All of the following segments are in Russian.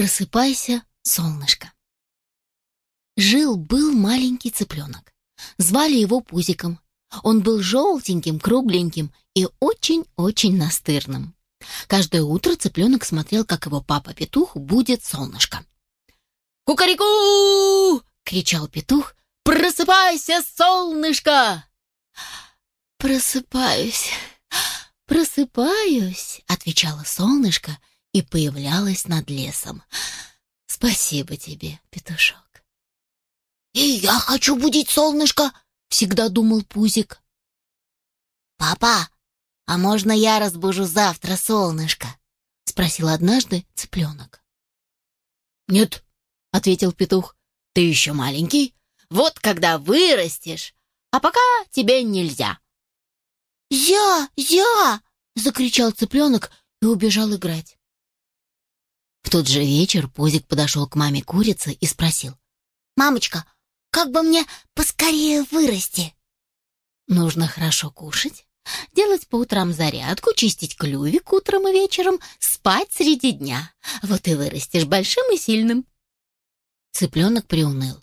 Просыпайся, солнышко. Жил-был маленький цыпленок. Звали его Пузиком. Он был желтеньким, кругленьким и очень-очень настырным. Каждое утро цыпленок смотрел, как его папа-петух будет солнышко. «Кукареку!» — кричал петух. «Просыпайся, солнышко!» «Просыпаюсь, просыпаюсь», — отвечало солнышко и появлялось над лесом. «Спасибо тебе, петушок». «И я хочу будить солнышко», — всегда думал Пузик. «Папа, а можно я разбужу завтра солнышко?» — спросил однажды цыпленок. «Нет», — ответил петух, — «ты еще маленький. Вот когда вырастешь, а пока тебе нельзя». «Зя! Зя!» — закричал цыпленок и убежал играть. В тот же вечер Пузик подошел к маме курицы и спросил. «Мамочка, как бы мне поскорее вырасти?» «Нужно хорошо кушать, делать по утрам зарядку, чистить клювик утром и вечером, спать среди дня. Вот и вырастешь большим и сильным». Цыпленок приуныл.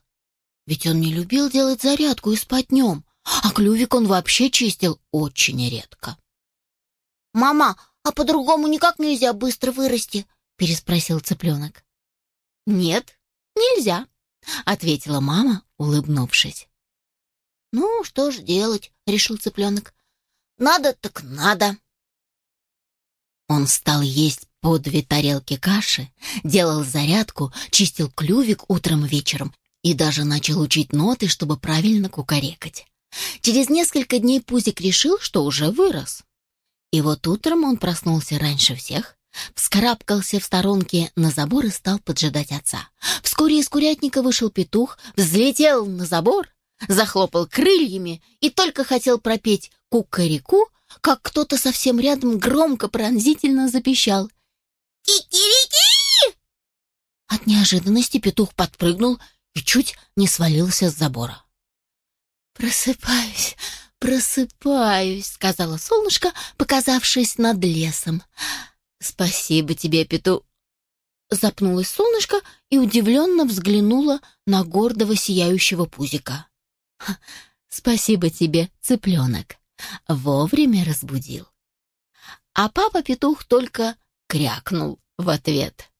Ведь он не любил делать зарядку и спать днем, а клювик он вообще чистил очень редко. «Мама, а по-другому никак нельзя быстро вырасти?» — переспросил цыпленок. «Нет, нельзя», — ответила мама, улыбнувшись. «Ну, что ж делать?» — решил цыпленок. «Надо так надо». Он стал есть по две тарелки каши, делал зарядку, чистил клювик утром и вечером и даже начал учить ноты, чтобы правильно кукарекать. Через несколько дней Пузик решил, что уже вырос. И вот утром он проснулся раньше всех, вскарабкался в сторонке на забор и стал поджидать отца. Вскоре из курятника вышел петух, взлетел на забор, захлопал крыльями и только хотел пропеть кукареку, как кто-то совсем рядом громко пронзительно запищал. «Ки-ки-ки!» От неожиданности петух подпрыгнул и чуть не свалился с забора. «Просыпаюсь, просыпаюсь», — сказала солнышко, показавшись над лесом. «Спасибо тебе, пету...» Запнулась солнышко и удивленно взглянула на гордого сияющего пузика. «Спасибо тебе, цыпленок. Вовремя разбудил». А папа-петух только крякнул в ответ.